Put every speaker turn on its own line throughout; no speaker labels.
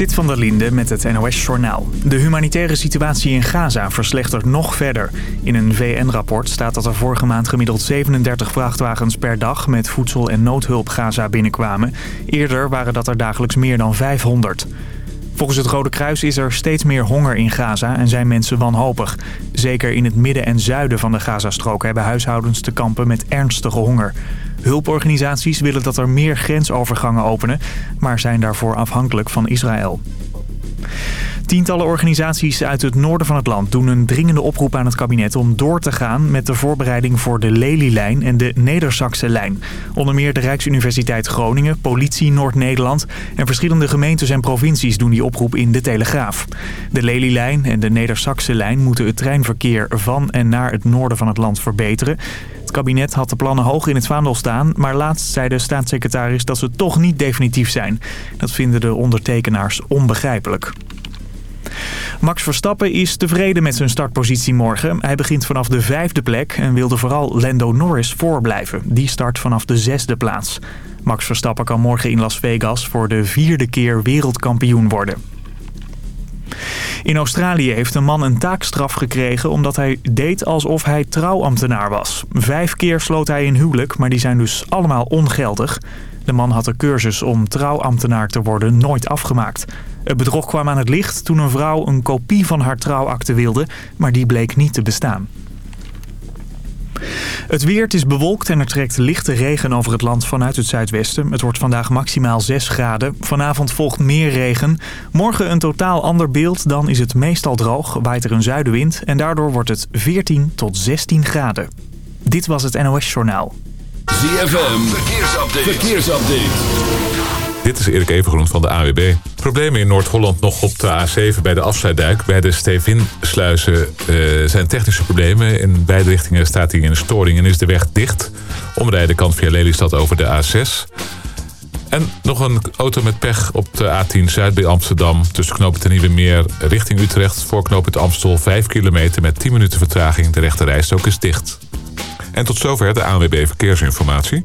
Sit van der Linde met het NOS-journaal. De humanitaire situatie in Gaza verslechtert nog verder. In een VN-rapport staat dat er vorige maand gemiddeld 37 vrachtwagens per dag... met voedsel en noodhulp Gaza binnenkwamen. Eerder waren dat er dagelijks meer dan 500. Volgens het Rode Kruis is er steeds meer honger in Gaza en zijn mensen wanhopig. Zeker in het midden en zuiden van de Gazastrook hebben huishoudens te kampen met ernstige honger. Hulporganisaties willen dat er meer grensovergangen openen, maar zijn daarvoor afhankelijk van Israël. Tientallen organisaties uit het noorden van het land doen een dringende oproep aan het kabinet om door te gaan met de voorbereiding voor de Lelylijn en de Nederzakse lijn. Onder meer de Rijksuniversiteit Groningen, Politie Noord-Nederland en verschillende gemeentes en provincies doen die oproep in de Telegraaf. De Lelylijn en de Nederzakse lijn moeten het treinverkeer van en naar het noorden van het land verbeteren. Het kabinet had de plannen hoog in het vaandel staan, maar laatst zei de staatssecretaris dat ze toch niet definitief zijn. Dat vinden de ondertekenaars onbegrijpelijk. Max Verstappen is tevreden met zijn startpositie morgen. Hij begint vanaf de vijfde plek en wilde vooral Lando Norris voorblijven. Die start vanaf de zesde plaats. Max Verstappen kan morgen in Las Vegas voor de vierde keer wereldkampioen worden. In Australië heeft een man een taakstraf gekregen omdat hij deed alsof hij trouwambtenaar was. Vijf keer sloot hij een huwelijk, maar die zijn dus allemaal ongeldig. De man had de cursus om trouwambtenaar te worden nooit afgemaakt. Het bedrog kwam aan het licht toen een vrouw een kopie van haar trouwakte wilde, maar die bleek niet te bestaan. Het weer is bewolkt en er trekt lichte regen over het land vanuit het zuidwesten. Het wordt vandaag maximaal 6 graden. Vanavond volgt meer regen. Morgen een totaal ander beeld. Dan is het meestal droog, waait er een zuidenwind en daardoor wordt het 14 tot 16 graden. Dit was het NOS Journaal.
ZFM, verkeersupdate. verkeersupdate.
Dit is Erik Evengroen van de AWB. Problemen in Noord-Holland nog op de A7 bij de afsluitdijk. Bij de Stevinsluizen uh, zijn technische problemen. In beide richtingen staat hij in een storing en is de weg dicht. Omrijden kan via Lelystad over de A6. En nog een auto met pech op de A10 Zuid bij Amsterdam. Tussen knooppunt en Nieuwe Meer richting Utrecht. Voor knooppunt Amstel 5 kilometer met 10 minuten vertraging. De rechte rijstok is dicht. En tot zover de ANWB Verkeersinformatie.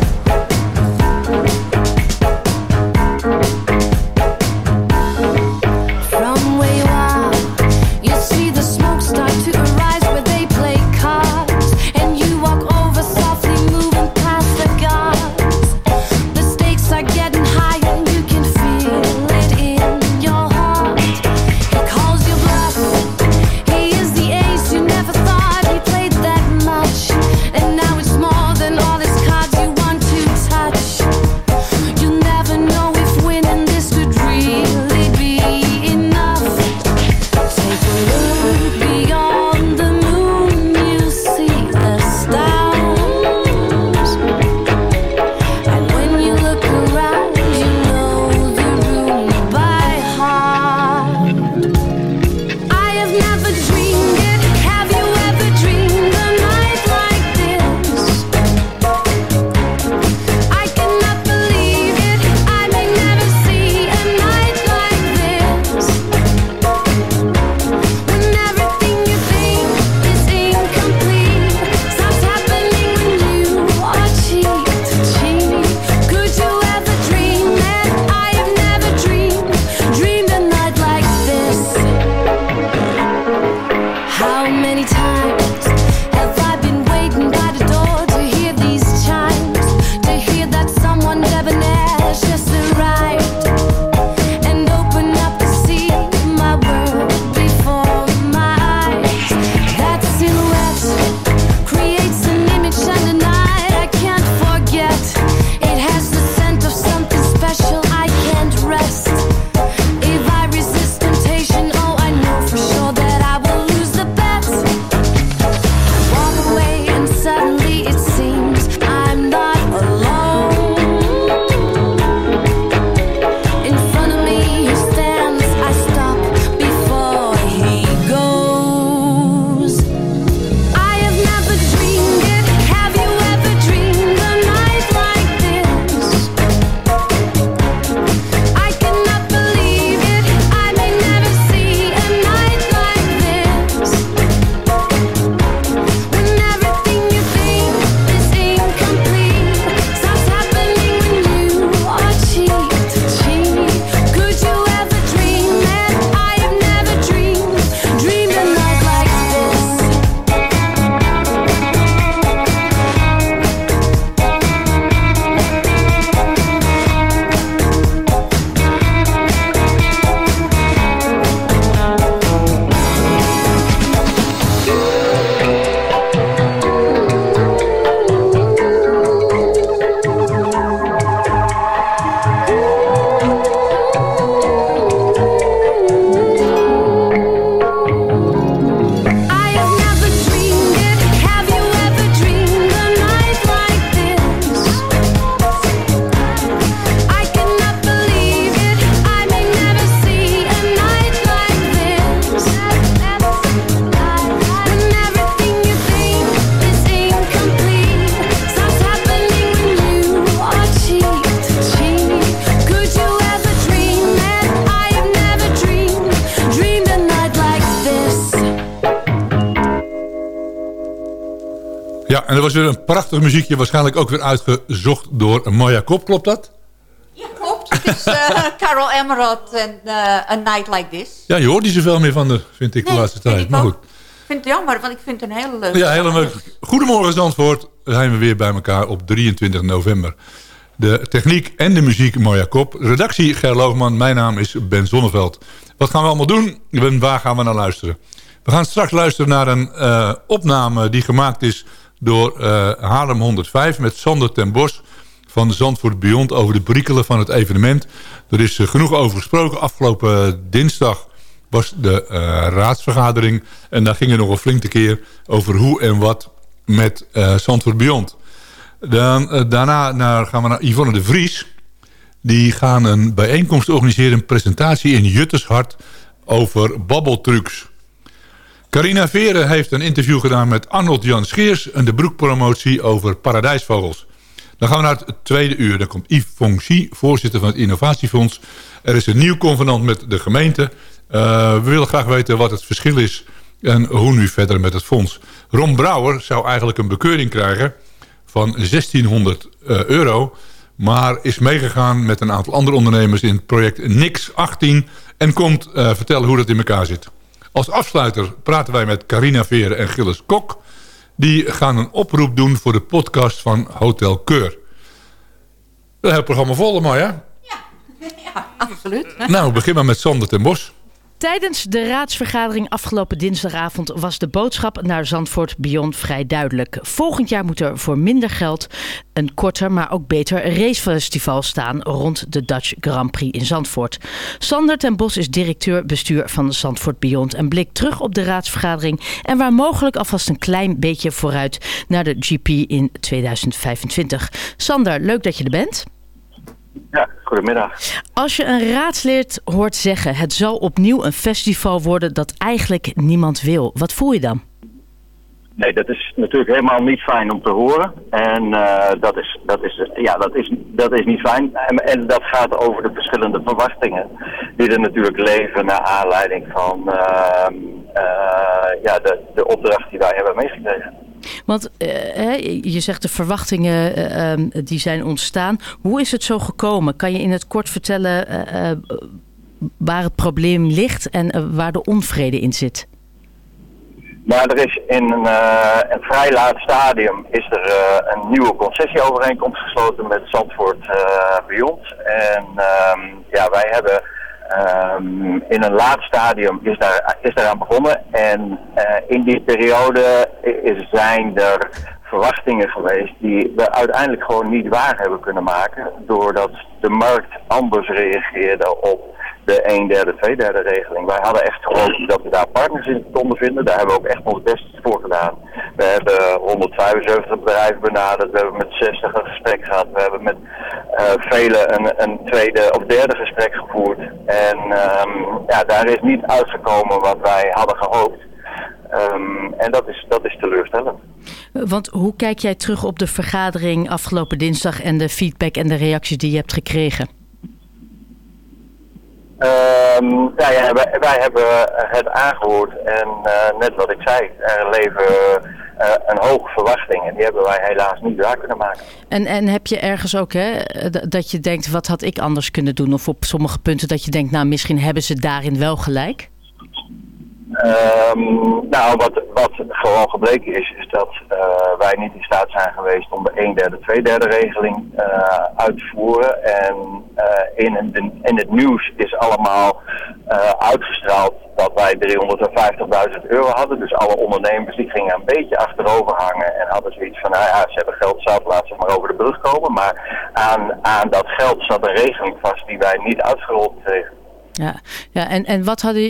Prachtig muziekje, waarschijnlijk ook weer uitgezocht door Maya Kop, klopt dat?
Ja, klopt. Het is uh, Carol Emerald en uh, A Night Like This.
Ja, je hoort niet zoveel meer van de, vind ik, de laatste tijd. Maar goed.
Ik vind het jammer, want ik vind het een hele leuke...
Ja, hele leuke. Goedemorgen Zandvoort. Zijn we weer bij elkaar op 23 november. De techniek en de muziek Moja Kop. Redactie Ger Loogman. Mijn naam is Ben Zonneveld. Wat gaan we allemaal doen? En waar gaan we naar luisteren? We gaan straks luisteren naar een uh, opname die gemaakt is door uh, Haarlem 105 met Sander ten Bos van Zandvoort Beyond over de perikelen van het evenement. Er is uh, genoeg over gesproken. Afgelopen dinsdag was de raadsvergadering en daar ging er nog een flinke keer over hoe en wat met Zandvoort Beyond. Dan, daarna naar, gaan we naar Yvonne de Vries. Die gaan een bijeenkomst organiseren, een presentatie in Juttershart over babbeltrucs. Carina Veren heeft een interview gedaan met Arnold Jan Scheers... en de broekpromotie over paradijsvogels. Dan gaan we naar het tweede uur. Dan komt Yves Fongxi, voorzitter van het Innovatiefonds. Er is een nieuw convenant met de gemeente. Uh, we willen graag weten wat het verschil is... en hoe nu verder met het fonds. Ron Brouwer zou eigenlijk een bekeuring krijgen van 1600 uh, euro... maar is meegegaan met een aantal andere ondernemers... in het project Nix 18... en komt uh, vertellen hoe dat in elkaar zit. Als afsluiter praten wij met Carina Veren en Gilles Kok. Die gaan een oproep doen voor de podcast van Hotel Keur. Dat het programma vol, maar
ja? Ja, absoluut.
Nou, begin maar met Sander ten Bos.
Tijdens de raadsvergadering afgelopen dinsdagavond was de boodschap naar Zandvoort Beyond vrij duidelijk. Volgend jaar moet er voor minder geld een korter, maar ook beter racefestival staan rond de Dutch Grand Prix in Zandvoort. Sander ten Bos is directeur bestuur van Zandvoort Beyond en blikt terug op de raadsvergadering en waar mogelijk alvast een klein beetje vooruit naar de GP in 2025. Sander, leuk dat je er bent.
Ja, goedemiddag.
Als je een raadslid hoort zeggen... het zal opnieuw een festival worden dat eigenlijk niemand wil. Wat voel je dan?
Nee, dat is natuurlijk helemaal niet fijn om te horen. En uh, dat, is, dat, is, ja, dat, is, dat is niet fijn. En, en, dat gaat over de verschillende verwachtingen die er natuurlijk leven naar aanleiding van uh, uh, ja, de, de opdracht die wij hebben meegekregen.
Want uh, je zegt de verwachtingen uh, um, die zijn ontstaan. Hoe is het zo gekomen? Kan je in het kort vertellen uh, waar het probleem ligt en waar de onvrede in zit?
Nou, er is in een, een vrij laat stadium is er een nieuwe concessieovereenkomst gesloten met Zandvoort Beyond. En ehm, ja, wij hebben Um, in een laat stadium is, daar, is daaraan begonnen. En uh, in die periode zijn er verwachtingen geweest die we uiteindelijk gewoon niet waar hebben kunnen maken doordat de markt anders reageerde op de 1 derde, 2 derde regeling. Wij hadden echt gehoopt dat we daar partners in konden vinden. Daar hebben we ook echt ons best voor gedaan. We hebben 175 bedrijven benaderd. We hebben met 60 een gesprek gehad. We hebben met uh, velen een, een, tweede of derde gesprek gevoerd. En um, ja, daar is niet uitgekomen wat wij hadden gehoopt. Um, en dat is, dat is teleurstellend.
Want hoe kijk jij terug op de vergadering afgelopen dinsdag en de feedback en de reacties die je hebt gekregen?
Nou ja, wij, hebben het aangehoord en uh, net wat ik zei, er leven uh, een hoge verwachting en die hebben wij helaas niet waar kunnen maken.
En, en heb je ergens ook hè, dat je denkt, wat had ik anders kunnen doen? Of op sommige punten dat je denkt, nou misschien hebben ze daarin wel gelijk?
Um, nou, wat, wat gewoon gebleken is, is dat uh, wij niet in staat zijn geweest om de 1 derde, 2 derde regeling uh, uit te voeren. En uh, in, in, in, het nieuws is allemaal uitgestraald dat wij 350.000 euro hadden. Dus alle ondernemers die gingen een beetje achterover hangen en hadden zoiets van, nou ja, ze hebben geld zat, laten ze maar over de brug komen. Maar aan, aan dat geld zat een regeling vast die wij niet uitgerold kregen.
Ja, ja en, en wat hadden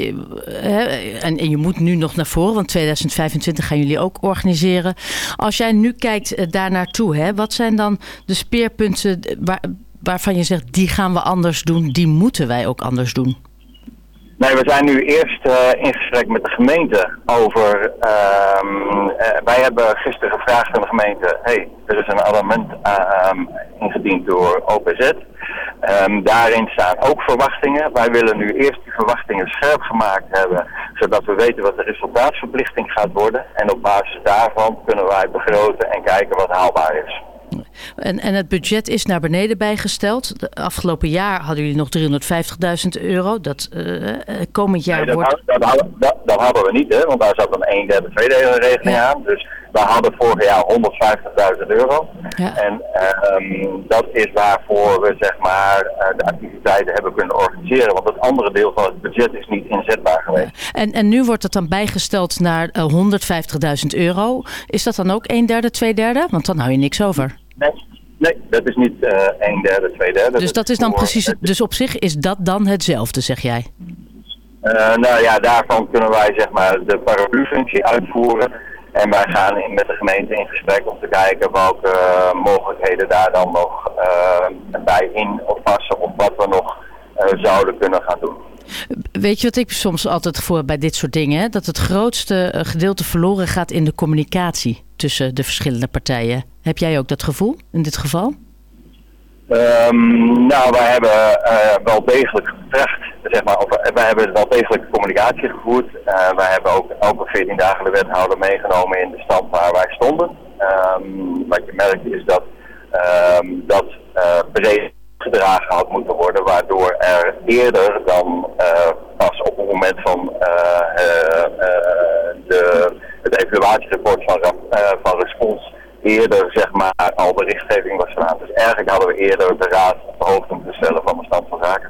hè, en, en je moet nu nog naar voren, want 2025 gaan jullie ook organiseren. Als jij nu kijkt uh, daar naartoe, hè, wat zijn dan de speerpunten waar, waarvan je zegt, die gaan we anders doen, die moeten wij ook anders doen?
Nee, we zijn nu eerst uh, in gesprek met de gemeente over. Uh, wij hebben gisteren gevraagd aan de gemeente: hey, er is een amendement uh, ingediend door OPZ. Um, daarin staan ook verwachtingen. Wij willen nu eerst die verwachtingen scherp gemaakt hebben, zodat we weten wat de resultaatsverplichting gaat worden. En op basis daarvan kunnen wij begroten en kijken wat haalbaar is.
En, en het budget is naar beneden bijgesteld. De afgelopen jaar hadden jullie nog 350.000 euro. Dat uh, komend jaar
Nee, dat,
wordt...
had- dat, hadden- dat, dat hadden we niet, hè, want daar zat een 1 derde tweedele regeling
Ja.
aan. Dus we hadden vorig jaar 150.000 euro.
Ja.
En ehm, dat is waarvoor we zeg maar eh, de activiteiten hebben kunnen organiseren. Want het andere deel van het budget is niet inzetbaar geweest.
En, en nu wordt het dan bijgesteld naar eh, 150.000 euro. Is dat dan ook een derde, twee derde? Want dan hou je niks over.
Nee, nee dat is niet eh 1 derde, 2 derde.
Dus dat is dan
voor-
precies... het- Dus op zich is dat dan hetzelfde, zeg jij?
Eh, nou ja, daarvan kunnen wij zeg maar de paraplu-functie uitvoeren. En wij gaan in, met de gemeente in gesprek om te kijken welke eh, mogelijkheden daar dan nog bij in of passen. Of wat we nog zouden kunnen gaan doen.
Weet je wat ik soms altijd voor bij dit soort dingen? Dat het grootste eh, gedeelte verloren gaat in de communicatie tussen de verschillende partijen. Heb jij ook dat gevoel in dit geval?
Ehm, nou, wij hebben eh, wel degelijk getracht, zeg maar, of, wij hebben wel degelijk communicatie gevoerd. Eh, wij hebben ook elke 14 dagen de wethouder meegenomen in de stand waar wij stonden. Ehm, wat je merkt is dat ehm, dat breed gedragen had moeten worden, waardoor er eerder dan eh, pas op het moment van eh, eh, de, het evaluatierapport van, van respons eerder zeg maar al berichtgeving was gedaan. Dus eigenlijk hadden we eerder de raad op de hoogte moeten stellen van de stand van zaken.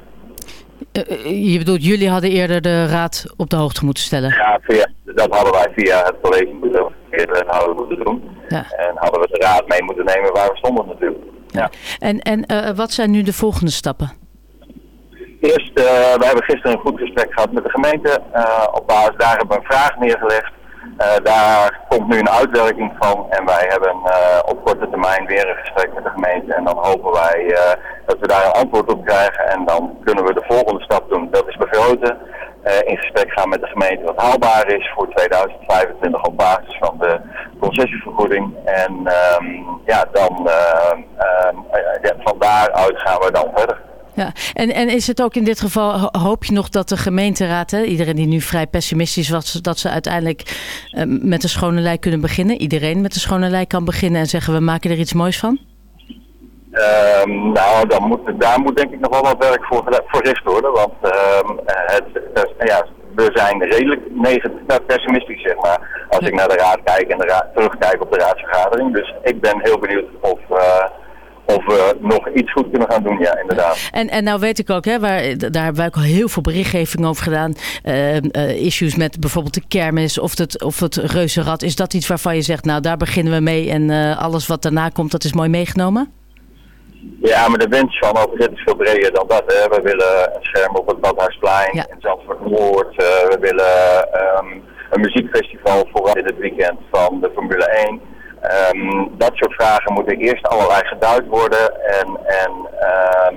Je bedoelt, jullie hadden eerder de raad op de hoogte moeten stellen.
Ja, via, dat hadden wij via het college moeten, eerder hadden we moeten doen.
Ja.
En hadden we de raad mee moeten nemen waar we stonden natuurlijk. Ja.
En, en eh, wat zijn nu de volgende stappen?
Eerst, eh, we hebben gisteren een goed gesprek gehad met de gemeente. Eh, op basis daar hebben we een vraag neergelegd. Daar komt nu een uitwerking van en wij hebben op korte termijn weer een gesprek met de gemeente. En dan hopen wij dat we daar een antwoord op krijgen en dan kunnen we de volgende stap doen. Dat is begroten. Eh, in gesprek gaan met de gemeente wat haalbaar is voor 2025 op basis van de concessievergoeding. En ehm, ja, dan eh, ehm, eh, van daaruit gaan we dan verder.
Ja. En, en is het ook in dit geval, ho- hoop je nog dat de gemeenteraad, hè, iedereen die nu vrij pessimistisch was, dat ze uiteindelijk met een schone lei kunnen beginnen? Iedereen met een schone lei kan beginnen en zeggen we maken er iets moois van?
Ehm, nou, dan moet, daar moet denk ik nog wel wat werk voor, gericht worden. Want ehm, het, het- ja, we zijn redelijk negatief, nou, pessimistisch, zeg maar. Als ik naar de raad kijk en de raad, terugkijk op de raadsvergadering. Dus ik ben heel benieuwd of, eh, of we nog iets goed kunnen gaan doen, ja, inderdaad.
En, en nou weet ik ook, hè, waar, daar hebben wij ook al heel veel berichtgeving over gedaan. Eh, eh, issues met bijvoorbeeld de kermis of het, of het reuzenrad. Is dat iets waarvan je zegt, nou daar beginnen we mee en eh, alles wat daarna komt, dat is mooi meegenomen?
Ja, maar de wens van OPZ is veel breder dan dat. Hè. We willen een scherm op het Badhuisplein
Ja.
in Zandvoort Noord. Eh, we willen ehm, een muziekfestival vooral in het weekend van de Formule 1. Ehm, dat soort vragen moeten eerst allerlei geduid worden. En, en ehm,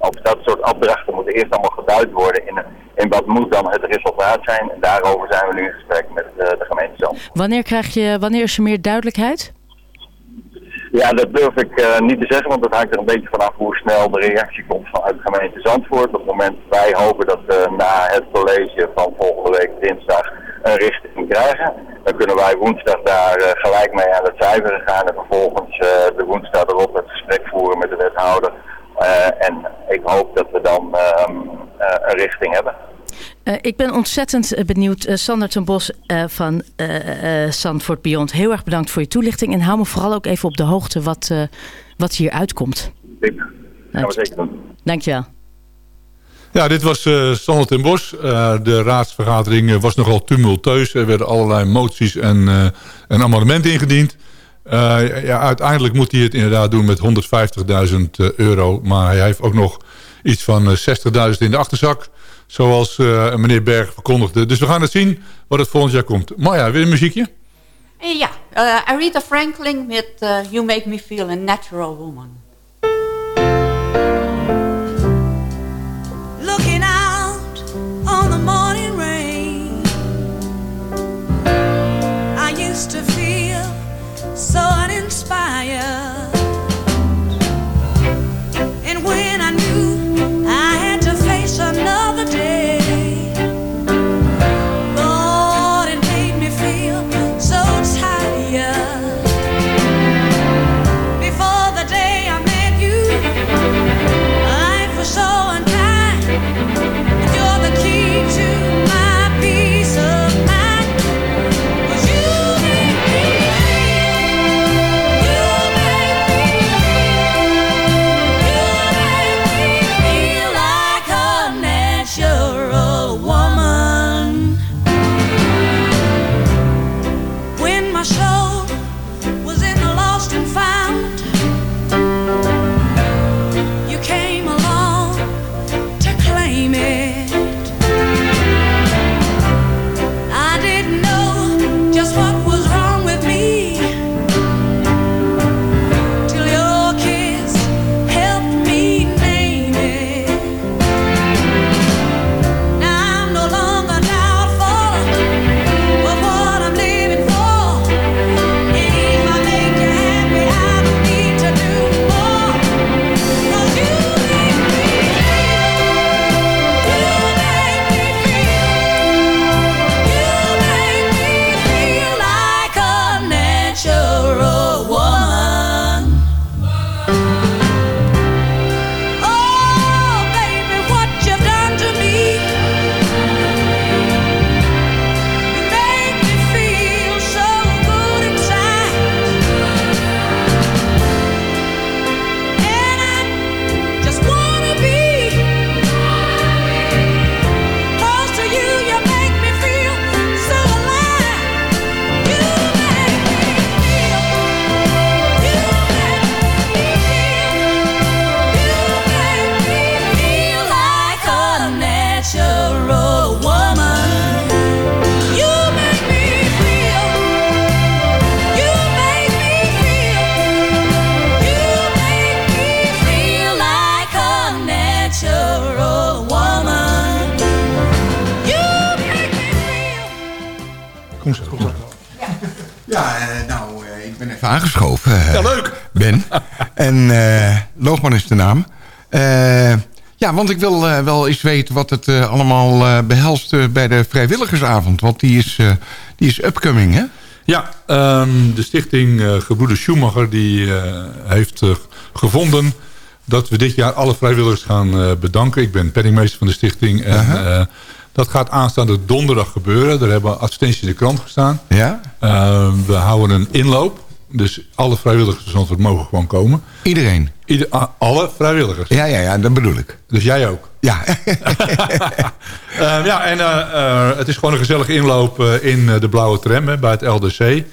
of dat soort opdrachten moeten eerst allemaal geduid worden in, in wat moet dan het resultaat zijn. En daarover zijn we nu in gesprek met eh, de gemeente Zandvoort.
Wanneer, krijg je, wanneer is er meer duidelijkheid?
Ja, dat durf ik eh, niet te zeggen, want dat hangt er een beetje vanaf hoe snel de reactie komt vanuit de gemeente Zandvoort. Op het moment wij hopen dat we na het college van volgende week dinsdag een richting krijgen. Dan kunnen wij woensdag daar eh, gelijk mee aan het cijferen gaan en vervolgens eh, de woensdag erop het gesprek voeren met de wethouder. En ik hoop dat we dan ehm, eh, een richting hebben.
Eh, ik ben ontzettend eh, benieuwd. Eh, Sander ten Bos eh, van eh eh, Zandvoort Beyond. Heel erg bedankt voor je toelichting. En hou me vooral ook even op de hoogte wat, eh, wat hier uitkomt.
Ik gaan we zeker doen.
Dankjewel.
Ja, dit was eh Sander ten Bos. Eh, de raadsvergadering was nogal tumultueus. Er werden allerlei moties en, eh en amendementen ingediend. Eh, ja, uiteindelijk moet hij het inderdaad doen met 150.000 euro. Maar hij heeft ook nog iets van eh, 60.000 in de achterzak. Zoals eh, meneer Berg verkondigde. Dus we gaan het zien wat het volgend jaar komt. Marja, weer een muziekje?
Eh, Ja, eh, Aretha Franklin met You Make Me Feel a Natural Woman.
looking out on the morning rain. I used to feel so uninspired.
Aangeschoven. eh,
Ja, leuk.
Ben. En eh Loogman is de naam. Eh, ja, want ik wil wel eens weten wat het allemaal eh, behelst eh, bij de vrijwilligersavond. Want die is, die is upcoming, hè?
Ja, ehm, de stichting Gebroeders Schumacher die, heeft gevonden dat we dit jaar alle vrijwilligers gaan bedanken. Ik ben penningmeester van de stichting en dat gaat aanstaande donderdag gebeuren. Daar hebben advertenties in de krant gestaan.
Ja?
Ehm, we houden een inloop, dus alle vrijwilligers van Zandvoort mogen gewoon komen.
Iedereen?
Ieder, a- alle vrijwilligers.
Ja, ja, ja, dat bedoel ik.
Dus jij ook.
Ja.
Eh, ja, en eh, eh, het is gewoon een gezellige inloop eh, in de blauwe tram hè, bij het LDC.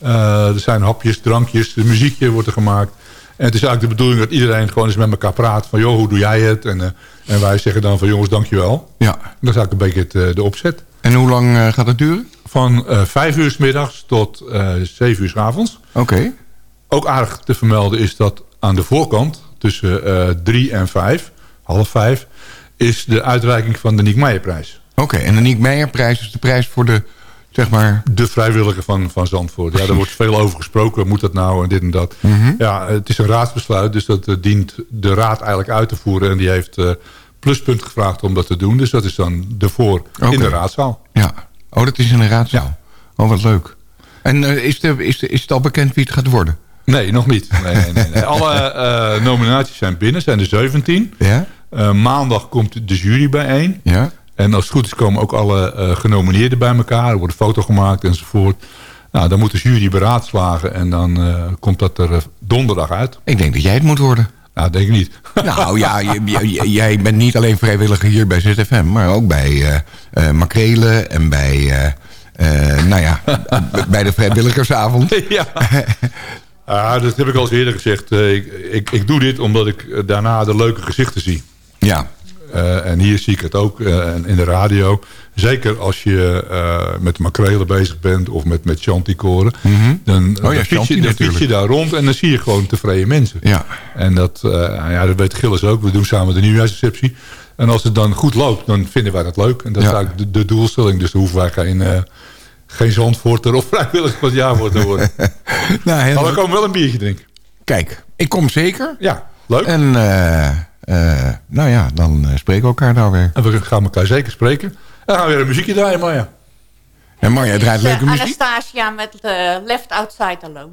Er zijn hapjes, drankjes, de muziekje wordt er gemaakt. En het is eigenlijk de bedoeling dat iedereen gewoon eens met elkaar praat. Van joh, hoe doe jij het? En, en wij zeggen dan van jongens, dankjewel.
ja.
Dat is eigenlijk een beetje het, de opzet.
En hoe lang gaat het duren?
Van vijf uur s middags tot zeven uur s avonds.
Oké.
Ook aardig te vermelden is dat aan de voorkant, tussen eh drie en vijf, half vijf, is de uitreiking van de Niek Meijerprijs.
Oké, en de Niek Meijerprijs is de prijs voor de, zeg maar...
De vrijwilliger van, van Zandvoort. Ja, daar wordt veel over gesproken. Moet dat nou en dit en dat.
Mhm.
Ja, het is een raadsbesluit. Dus dat eh, dient de raad eigenlijk uit te voeren. En die heeft eh, pluspunt gevraagd om dat te doen. Dus dat is dan de voor in de raadzaal.
Ja. Oh, dat is in een raadzaal. Oh, wat leuk. En eh, is, de, is, de, is het al bekend wie het gaat worden?
Nee, nog niet. Nee, nee, nee. Alle eh, nominaties zijn binnen. zijn er 17.
Ja?
Eh, maandag komt de jury bijeen.
Ja?
En als het goed is komen ook alle genomineerden bij elkaar. Er wordt een foto gemaakt enzovoort. Nou, dan moet de jury beraadslagen. En dan komt dat er donderdag uit.
Ik denk dat jij het moet worden.
Nou, denk ik niet.
Nou ja, jij bent niet alleen vrijwilliger hier bij ZFM... maar ook bij eh, Makrelen en bij, nou ja, bij de vrijwilligersavond.
ja. Ah, dat heb ik al eens eerder gezegd. Eh, ik, ik, ik doe dit omdat ik eh, daarna de leuke gezichten zie.
Ja,
Eh, en hier zie ik het ook eh, en in de radio. Zeker als je eh, met makrelen bezig bent of met, met chanticoren. Dan,
Oh ja,
dan, fiets je, dan fiets je
natuurlijk.
daar rond en dan zie je gewoon tevreden mensen.
ja.
En dat, eh, ja, dat weet Gilles ook. We doen samen de nieuwjaarsreceptie. En als het dan goed loopt, dan vinden wij dat leuk. En dat
Ja.
is eigenlijk de, de doelstelling. Dus dan hoeven wij geen, eh geen zandvoorter of vrijwillig van het jaar voor te worden.
Nou, heel
maar we
leuk.
komen wel een biertje drinken.
Kijk, ik kom zeker.
Ja, leuk. En,
En eh, eh, nou ja, dan eh, spreken we elkaar nou weer.
we gaan elkaar zeker spreken. En dan gaan we weer een muziekje draaien, Marja.
En Marja draait leuke muziek.
Anastasia met Left Outside Alone.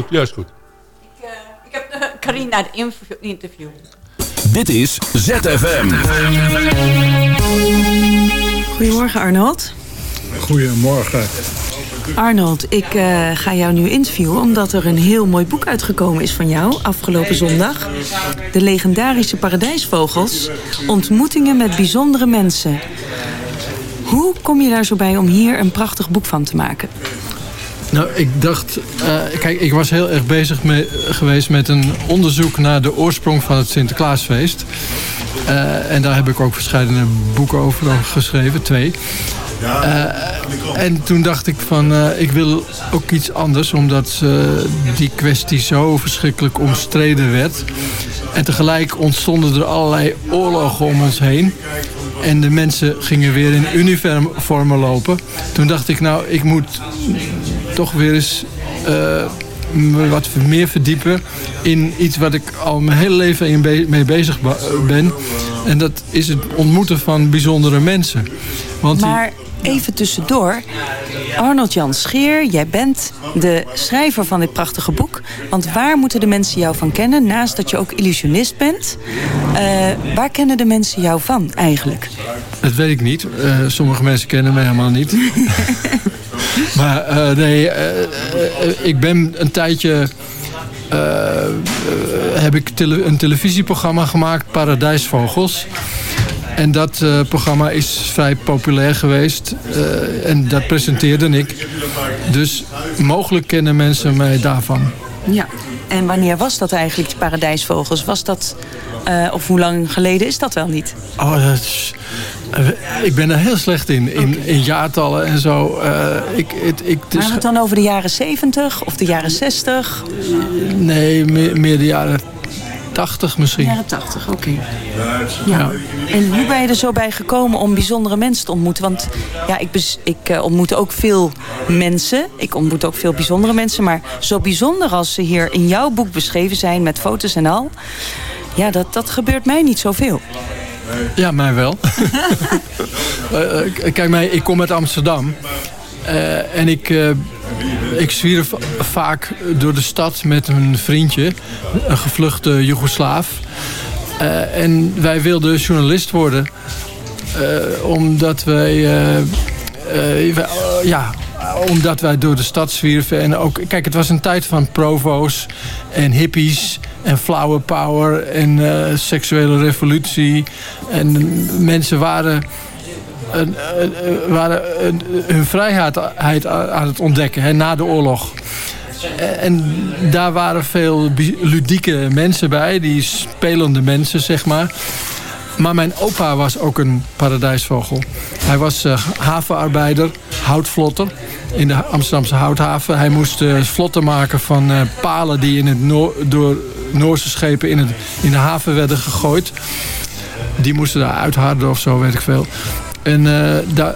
Goed, juist goed.
Ik heb uh, Carina de interview.
Dit is ZFM.
Goedemorgen Arnold.
Goedemorgen.
Arnold, ik eh, ga jou nu interviewen omdat er een heel mooi boek uitgekomen is van jou afgelopen zondag. De legendarische paradijsvogels. Ontmoetingen met bijzondere mensen. Hoe kom je daar zo bij om hier een prachtig boek van te maken?
Nou, ik dacht... eh, kijk, ik was heel erg bezig geweest met een onderzoek naar de oorsprong van het Sinterklaasfeest. Eh, en daar heb ik ook verschillende boeken over geschreven, twee. Eh, en toen dacht ik van, ik wil ook iets anders, omdat die kwestie zo verschrikkelijk omstreden werd. En tegelijk ontstonden er allerlei oorlogen om ons heen. En de mensen gingen weer in uniformen lopen. Toen dacht ik, nou, ik moet toch weer eens eh, me wat meer verdiepen in iets wat ik al mijn hele leven mee bezig ben. En dat is het ontmoeten van bijzondere mensen. Want
Maar even tussendoor. Arnold Jan Scheer, jij bent de schrijver van dit prachtige boek. Want waar moeten de mensen jou van kennen? Naast dat je ook illusionist bent. eh, waar kennen de mensen jou van eigenlijk?
Dat weet ik niet. Eh, sommige mensen kennen mij helemaal niet. maar eh, nee, eh, eh, ik ben een tijdje... heb ik tele- een televisieprogramma gemaakt, Paradijsvogels. En dat eh, programma is vrij populair geweest. eh, en dat presenteerde ik. Dus mogelijk kennen mensen mij daarvan.
Ja. En wanneer was dat eigenlijk, die paradijsvogels? Was dat, eh, of hoe lang geleden is dat wel niet?
Oh, dat is- ik ben er heel slecht in, in, in jaartallen en zo. Eh, ik, het, ik,
we het dan over de jaren 70 of de jaren 60?
Nee, meer, meer de jaren 80 misschien.
Jaren 80, oké. Ja. En hoe ben je er zo bij gekomen om bijzondere mensen te ontmoeten? Want ja, ik, ik eh, ontmoet ook veel mensen. Ik ontmoet ook veel bijzondere mensen. Maar zo bijzonder als ze hier in jouw boek beschreven zijn met foto's en al. Ja, dat, dat gebeurt mij niet zoveel.
Ja, mij wel. Eh, eh, kijk, mij, ik kom uit Amsterdam. Eh, en ik, ik zwierf vaak door de stad met een vriendje. Een gevluchte Joegoslaaf. Eh, en wij wilden journalist worden. omdat wij... ja, omdat wij door de stad zwierven. En ook, kijk, het was een tijd van provo's en hippies en flower power en eh, seksuele revolutie. En mensen waren, eh, waren hun vrijheid aan het ontdekken hè, na de oorlog. En daar waren veel ludieke mensen bij, die spelende mensen, zeg maar. Maar mijn opa was ook een paradijsvogel. Hij was eh, havenarbeider, houtvlotter in de Amsterdamse houthaven. Hij moest eh, vlotten maken van eh, palen die in het door Noorse schepen in, het, in de haven werden gegooid. Die moesten daar uitharden of zo, weet ik veel. En daar,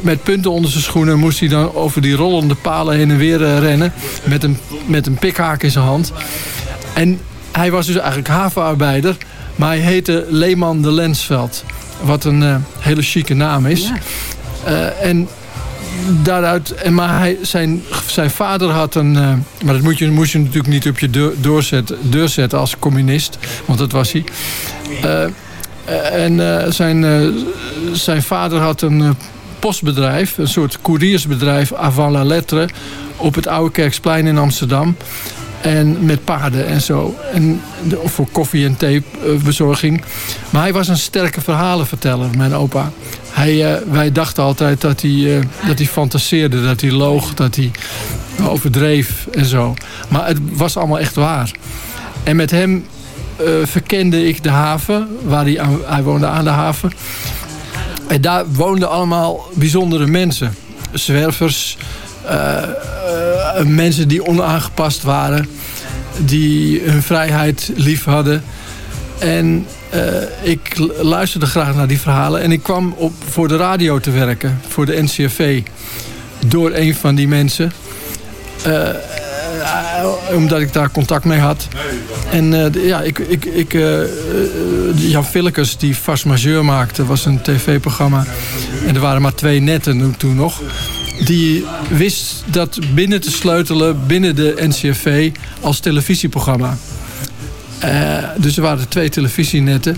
met punten onder zijn schoenen moest hij dan over die rollende palen heen en weer rennen. Met een, met een pikhaak in zijn hand. En hij was dus eigenlijk havenarbeider. Maar hij heette Leeman de Lensveld. Wat een eh, hele chique naam is. Eh, en daaruit, en maar hij, zijn, zijn vader had een. eh, maar dat moet je, moest je natuurlijk niet op je deur, doorzet, deur zetten als communist. Want dat was hij. En zijn, zijn vader had een postbedrijf, een soort couriersbedrijf avant la lettre, op het Oude Kerksplein in Amsterdam. En met paarden en zo. En voor koffie- en theebezorging. Maar hij was een sterke verhalenverteller, mijn opa. Hij, eh, wij dachten altijd dat hij, eh, dat hij fantaseerde, dat hij loog, dat hij overdreef en zo. Maar het was allemaal echt waar. En met hem eh, verkende ik de haven, waar hij, aan, hij woonde aan de haven. En daar woonden allemaal bijzondere mensen. Zwervers, eh, eh, mensen die onaangepast waren, die hun vrijheid lief hadden. En eh, ik luisterde graag naar die verhalen. En ik kwam op, voor de radio te werken, voor de NCRV, door een van die mensen. Eh, eh, omdat ik daar contact mee had. En eh, ja, ik, ik, ik, eh, eh, Jan Villekes, die Vast Majeur maakte, was een tv-programma. En er waren maar twee netten toen nog. Die wist dat binnen te sleutelen binnen de NCRV als televisieprogramma. Eh, dus er waren twee televisienetten.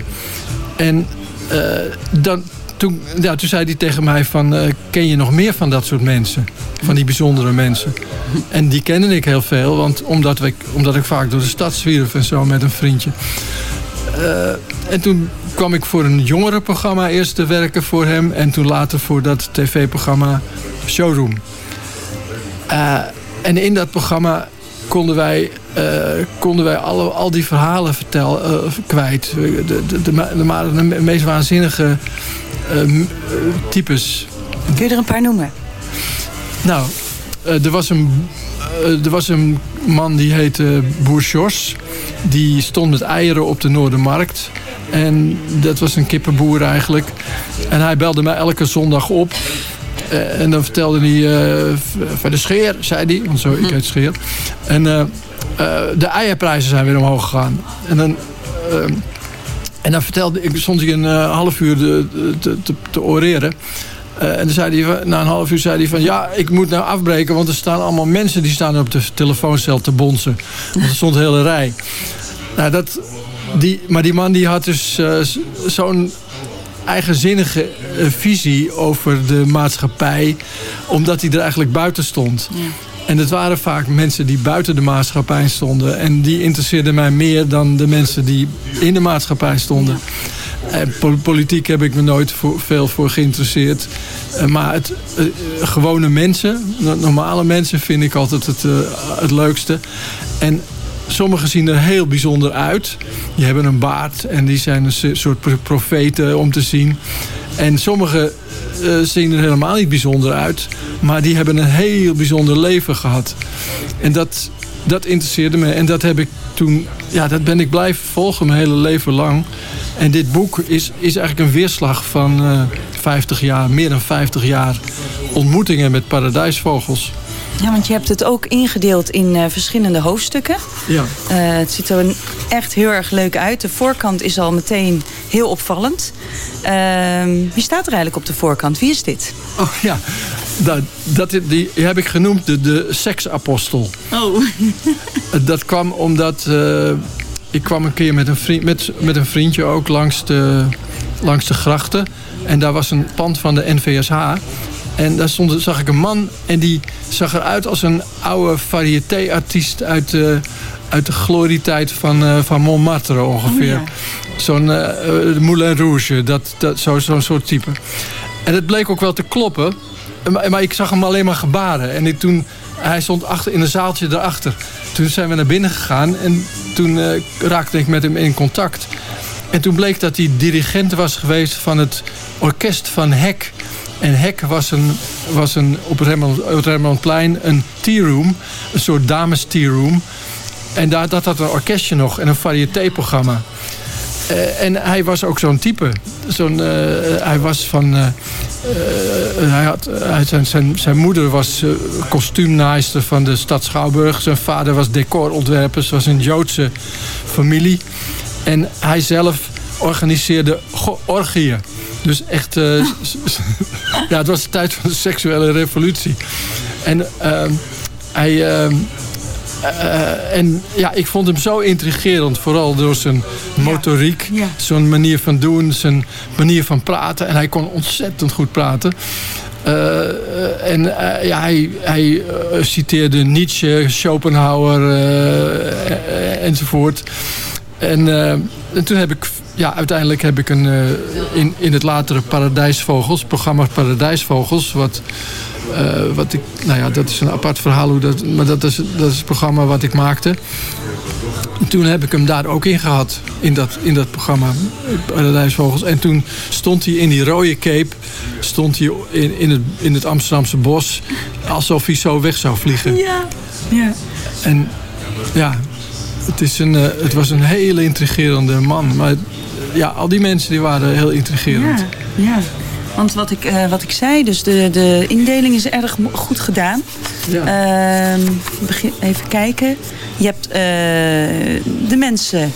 En eh, dan, toen, ja, toen zei hij tegen mij van... eh, ken je nog meer van dat soort mensen? Van die bijzondere mensen. En die kende ik heel veel. Want omdat, ik, omdat ik vaak door de stad zwierf en zo met een vriendje. En toen kwam ik voor een jongerenprogramma eerst te werken voor hem. En toen later voor dat tv-programma Showroom. Eh, en in dat programma konden wij, eh, konden wij alle, al die verhalen vertel, eh, kwijt. De, de, de, de meest waanzinnige eh, m- eh, types.
Kun je er een paar noemen?
Nou, er, was een, er was een man die heette Boer Sjors. Die stond met eieren op de Noordermarkt. En dat was een kippenboer eigenlijk. En hij belde mij elke zondag op. Eh, en dan vertelde hij eh, v- van de scheer, zei hij. Want zo, ik heet scheer. En eh, eh, de eierprijzen zijn weer omhoog gegaan. En dan... eh, en dan vertelde ik, stond hij een eh, half uur te, te, te oreren. Eh, en dan zei hij, na een half uur zei hij van... ja, ik moet nou afbreken, want er staan allemaal mensen... die staan op de telefooncel te bonzen. Want er stond een hele rij. Nou, dat, die, maar die man die had dus eh, zo'n eigenzinnige eh, visie over de maatschappij... omdat hij er eigenlijk buiten stond. En het waren vaak mensen die buiten de maatschappij stonden. En die interesseerden mij meer dan de mensen die in de maatschappij stonden. En po- politiek heb ik me nooit veel voor geïnteresseerd. Eh, maar het, eh, eh, gewone mensen, no- normale mensen, vind ik altijd het, het leukste. En sommigen zien er heel bijzonder uit. Die hebben een baard en die zijn een so- soort pro- profeten om te zien. En sommigen zien er helemaal niet bijzonder uit. Maar die hebben een heel bijzonder leven gehad. En dat, dat interesseerde me. En dat heb ik toen, ja, dat ben ik blijven volgen mijn hele leven lang. En dit boek is, is eigenlijk een weerslag van eh 50 jaar, meer dan 50 jaar ontmoetingen met paradijsvogels.
Ja, want je hebt het ook ingedeeld in eh, verschillende hoofdstukken.
Ja.
Eh, het ziet er echt heel erg leuk uit. De voorkant is al meteen heel opvallend. Ehm, wie staat er eigenlijk op de voorkant? Wie is dit?
Oh ja, dat, dat, die heb ik genoemd de, de seksapostel.
Oh.
Dat kwam omdat eh, ik kwam een keer met een, vriend, met, met een vriendje ook langs de, langs de grachten. En daar was een pand van de NVSH. En daar stond, zag ik een man en die zag eruit als een oude variété-artiest uit de, uit de glorietijd van, eh, van Montmartre ongeveer.
Oh
Zo'n eh, Moulin Rouge, dat, dat, zo- zo'n soort type. En het bleek ook wel te kloppen. Maar, maar ik zag hem alleen maar gebaren. En toen, hij stond achter, in een zaaltje daarachter. Toen zijn we naar binnen gegaan. En toen eh, raakte ik met hem in contact. En toen bleek dat hij dirigent was geweest van het orkest van Hek. En Hek was, een, was een, op op Rembrandtplein een tea room. Een soort dames tea room. En daar, dat had een orkestje nog en een variétéprogramma. Eh, en hij was ook zo'n type. Zo'n, eh, hij was van. eh, hij had, hij, zijn, zijn, zijn moeder was kostuumnaaister van de stad Schouwburg. Zijn vader was decorontwerper. Ze was een Joodse familie. En hij zelf organiseerde orgieën. Dus echt. ja, het was de tijd van de seksuele revolutie. En ehm, hij. Eh, en ja, ik vond hem zo intrigerend. Vooral door zijn motoriek. Zijn manier van doen. Zijn manier van praten. En hij kon ontzettend goed praten. Eh, eh, en ja, hij, hij citeerde Nietzsche, Schopenhauer enzovoort. En, en toen heb ik, ja, uiteindelijk heb ik een, in, in het latere Paradijsvogels, programma Paradijsvogels, wat, eh, wat ik, nou ja, dat is een apart verhaal, hoe dat, maar dat is, dat is het programma wat ik maakte. En toen heb ik hem daar ook in gehad, in dat, in dat programma Paradijsvogels. En toen stond hij in die rode cape, stond hij in, in, het, in het Amsterdamse bos, alsof hij zo weg zou vliegen.
Ja. ja.
En ja, het, is een, eh, het was een hele intrigerende man. Maar ja, al die mensen die waren heel intrigerend.
Ja, ja. Want wat ik, eh, wat ik zei, dus de, de indeling is erg goed gedaan. Ehm, begin, even kijken. Je hebt eh, de mensen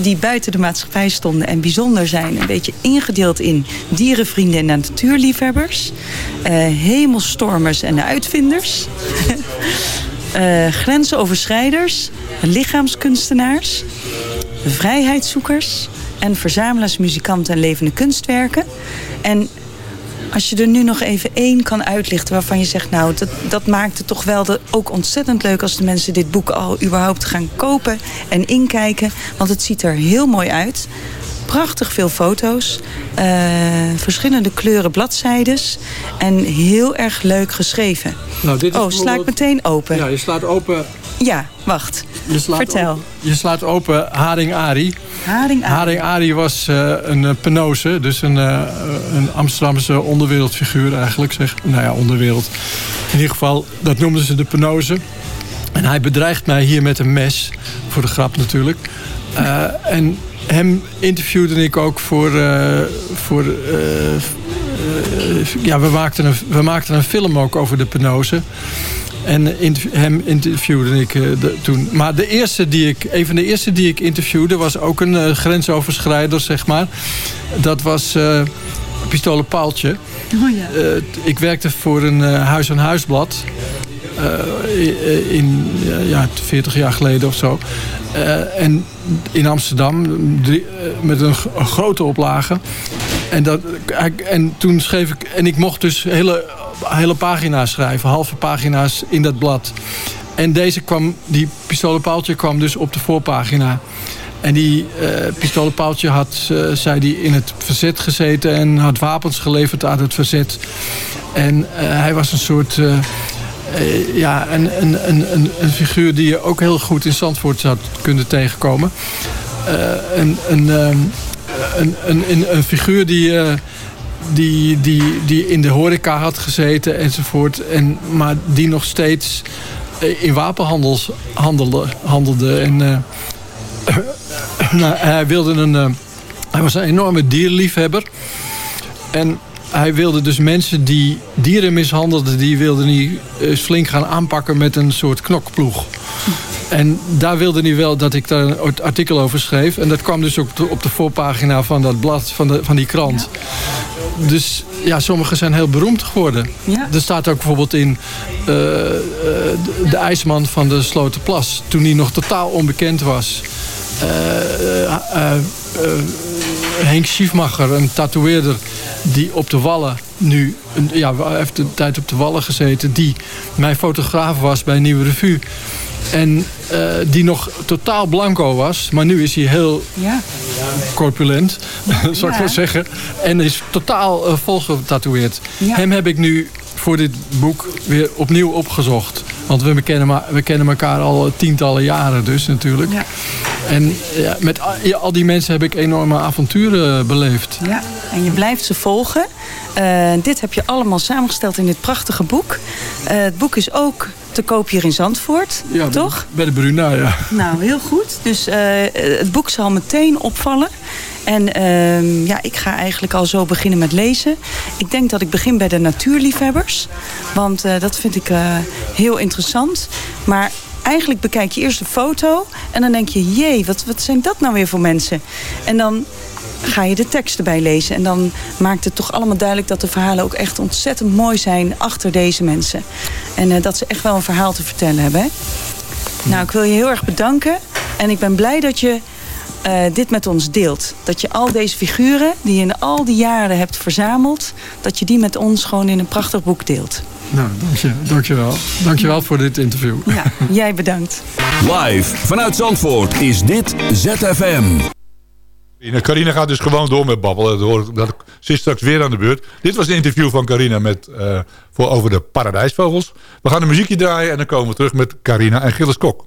die buiten de maatschappij stonden en bijzonder zijn. Een beetje ingedeeld in dierenvrienden en natuurliefhebbers. eh, hemelstormers en uitvinders. grensoverschrijders, lichaamskunstenaars, vrijheidszoekers en verzamelaars, muzikanten en levende kunstwerken. En als je er nu nog even één kan uitlichten waarvan je zegt... nou, dat, dat maakt het toch wel ook ontzettend leuk... als de mensen dit boek al überhaupt gaan kopen en inkijken. Want het ziet er heel mooi uit. Prachtig veel foto's. eh, verschillende kleuren bladzijdes. En heel erg leuk geschreven.
Nou, dit is
oh, sla ik meteen open.
Ja, je slaat open...
Ja, wacht.
Je slaat
Vertel.
Open, je slaat open Haring Ari.
Haring Ari.
Haring Ari was eh, een eh, penose, dus een, een Amsterdamse onderwereldfiguur eigenlijk. Zeg. Nou ja, onderwereld. In ieder geval, dat noemden ze de penose. En hij bedreigt mij hier met een mes, voor de grap natuurlijk. En hem interviewde ik ook voor... eh, voor eh, eh, ja, we maakten, een, we maakten een film ook over de penose. En hem interviewde ik de- toen. Maar de eerste die ik, een van de eerste die ik interviewde was ook een grensoverschrijder, zeg maar. Dat was eh Pistolen Paaltje.
Oh ja.
Ik werkte voor een huis-aan-huisblad. Eh, in, ja, ja, 40 jaar geleden of zo. Eh, en in Amsterdam, drie- eh, met een, grote oplage. En, dat, en toen schreef ik, en ik mocht dus hele, hele pagina's schrijven, halve pagina's in dat blad. En deze kwam, die pistolenpaaltje kwam dus op de voorpagina. En die eh pistolenpaaltje had, eh, zei die, in het verzet gezeten en had wapens geleverd aan het verzet. En eh, hij was een soort, eh, ja, een, een, een, een, figuur die je ook heel goed in Zandvoort zou kunnen tegenkomen. Eh, een, een, ehm, een, een, een, een figuur die, eh, die, die, die in de horeca had gezeten enzovoort. En, maar die nog steeds in wapenhandels handelde. handelde. En, nou, hij wilde een. hij was een enorme dierliefhebber. En hij wilde dus mensen die dieren mishandelden, die wilde hij eh, flink gaan aanpakken met een soort knokploeg. En daar wilde hij wel dat ik daar een artikel over schreef. En dat kwam dus ook op de, op de voorpagina van dat blad, van, de, van die krant. Dus ja, sommige zijn heel beroemd geworden.
Ja.
Er staat ook bijvoorbeeld in eh, eh, de, de ijsman van de Slotenplas. Toen hij nog totaal onbekend was. Henk Schiefmacher, een tatoeëerder die op de Wallen nu, ja, heeft een tijd op de Wallen gezeten, die mijn fotograaf was bij Nieuwe Revue. En eh, die nog totaal blanco was, maar nu is hij heel
Ja.
corpulent, zou ik wel zeggen. En is totaal uh, volgetatoeëerd.
Ja.
Hem heb ik nu voor dit boek weer opnieuw opgezocht. Want we kennen, ma- we kennen elkaar al tientallen jaren dus natuurlijk.
Ja.
En ja, met al die mensen heb ik enorme avonturen beleefd.
Ja, en je blijft ze volgen. Eh, dit heb je allemaal samengesteld in dit prachtige boek. Eh, het boek is ook te koop hier in Zandvoort,
Ja,
toch?
Bij de Bruna, ja.
Nou, heel goed. Dus eh, het boek zal meteen opvallen. En ehm, ja, ik ga eigenlijk al zo beginnen met lezen. Ik denk dat ik begin bij de natuurliefhebbers. Want eh, dat vind ik eh, heel interessant. Maar eigenlijk bekijk je eerst de foto. En dan denk je, jee, wat, wat zijn dat nou weer voor mensen? En dan ga je de tekst erbij lezen. En dan maakt het toch allemaal duidelijk dat de verhalen ook echt ontzettend mooi zijn achter deze mensen. En eh, dat ze echt wel een verhaal te vertellen hebben. Nou, ik wil je heel erg bedanken. En ik ben blij dat je eh, dit met ons deelt. Dat je al deze figuren die je in al die jaren hebt verzameld... dat je die met ons gewoon in een prachtig boek deelt.
Nou, dank je, dankjewel. Dankjewel voor dit interview.
Ja, jij bedankt.
Live vanuit Zandvoort is dit ZFM.
Carina. Gaat dus gewoon door met babbelen. Dat hoor ik- dat, ze is straks weer aan de beurt. Dit was een interview van Carina met, eh, voor, over de paradijsvogels. We gaan een muziekje draaien en dan komen we terug met Carina en Gilles Kok.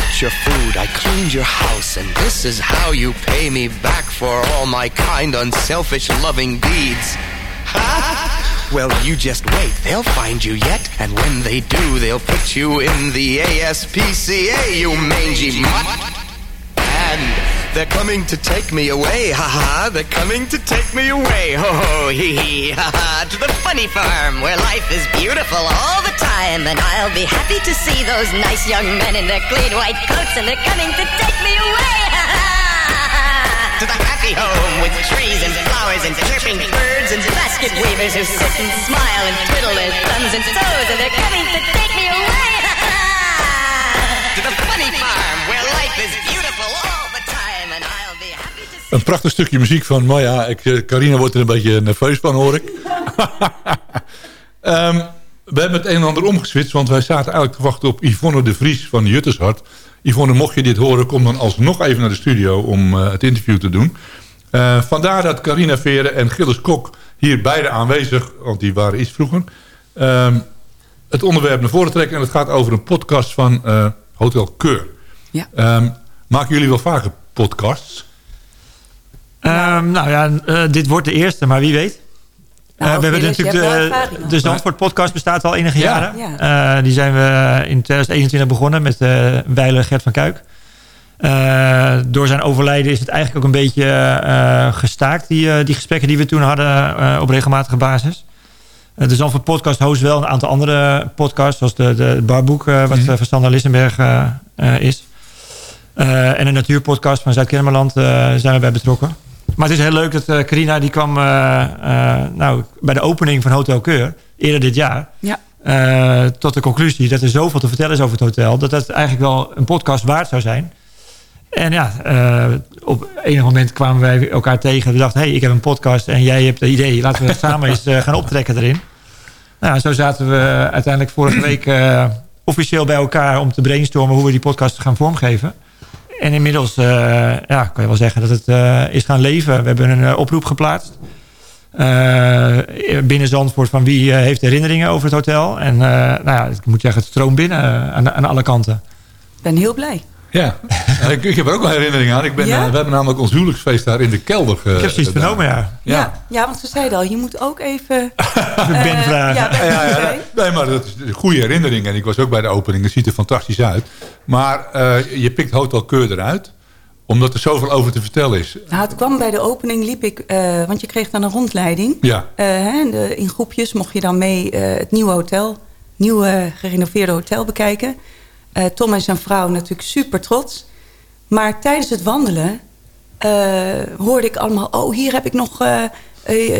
cooked your food, I cleaned your house, and this is how you pay me back for all my kind, unselfish, loving deeds. Well, you just wait, they'll find you yet, and when they do, they'll put you in the ASPCA, you mangy mutt. And they're coming to take me away, ha ha, they're coming to take me away, ho ho, hee hee, ha ha, to the funny farm where life is beautiful all the time, and I'll be happy to see those nice young men in their clean white coats, and they're coming to take me away, to the happy home with trees and flowers and chirping birds and basket weavers who sit and smile and twiddle their thumbs and toes, and they're coming to take me away, to the funny farm where life is beautiful all the time, and I'll be happy to
Een prachtig stukje muziek van Maya. Ik, eh, Carina wordt er een beetje nerveus van, hoor ik. Ehm, we hebben het een en ander omgeswitst, want wij zaten eigenlijk te wachten op Yvonne de Vries van Juttershart. Yvonne, mocht je dit horen, kom dan alsnog even naar de studio om eh, het interview te doen. Eh, vandaar dat Carina Veren en Gilles Kok hier beide aanwezig, want die waren iets vroeger, ehm, het onderwerp naar voren trekken. En het gaat over een podcast van eh, Hotel Keur.
Ja.
Ehm, maken jullie wel vaker podcasts?
Ehm, nou ja, dit wordt de eerste, maar wie weet. Eh,
Nou,
we hebben natuurlijk de, de. Zandvoort podcast bestaat al enige
Ja.
jaren. Eh, die zijn we in 2021 begonnen met uh, Weile Gert van Kuik. Eh, door zijn overlijden is het eigenlijk ook een beetje eh, gestaakt, die, eh, die gesprekken die we toen hadden eh, op regelmatige basis. Eh, de Zandvoort podcast host wel een aantal andere podcasts, zoals de, de Barboek, eh, wat mm van Sander Lissenberg eh, eh, is. Eh, en een natuurpodcast van Zuid-Kennemerland eh, zijn we bij betrokken. Maar het is heel leuk dat eh, Carina die kwam eh, eh, nou, bij de opening van Hotel Keur eerder dit jaar.
Ja.
tot de conclusie dat er zoveel te vertellen is over het hotel. Dat dat eigenlijk wel een podcast waard zou zijn. En ja, op enig moment kwamen wij elkaar tegen. We dachten, hé, hey, ik heb een podcast en jij hebt een idee. Laten we samen eens gaan optrekken erin. Nou, zo zaten we uiteindelijk vorige week officieel bij elkaar... om te brainstormen hoe we die podcast gaan vormgeven. En inmiddels eh, ja, kan je wel zeggen dat het eh, is gaan leven. We hebben een eh, oproep geplaatst. eh, binnen Zandvoort van wie heeft herinneringen over het hotel. En nou ja, ik moet zeggen, het stroomt binnen aan, aan alle kanten.
Ik ben heel blij.
Ja, ik, ik heb er ook wel herinnering aan. Ik ben,
Ja?
eh, we hebben namelijk ons huwelijksfeest daar in de kelder ge-
Ik heb zoiets vernomen, ja.
Ja. ja, want ze zeiden al, je moet ook even...
Ben vragen.
ja,
Ja, nee, maar dat is een goede herinnering. En ik was ook bij de opening. Het ziet er fantastisch uit. Maar eh, je pikt Hotel Keur eruit. Omdat er zoveel over te vertellen is.
Nou, het kwam bij de opening, liep ik... eh, want je kreeg dan een rondleiding.
Ja.
Eh, hè, de, in groepjes mocht je dan mee eh, het nieuwe hotel... nieuwe gerenoveerde hotel bekijken. Eh, Tom en zijn vrouw natuurlijk super trots. Maar tijdens het wandelen eh, hoorde ik allemaal... oh, hier heb ik nog eh,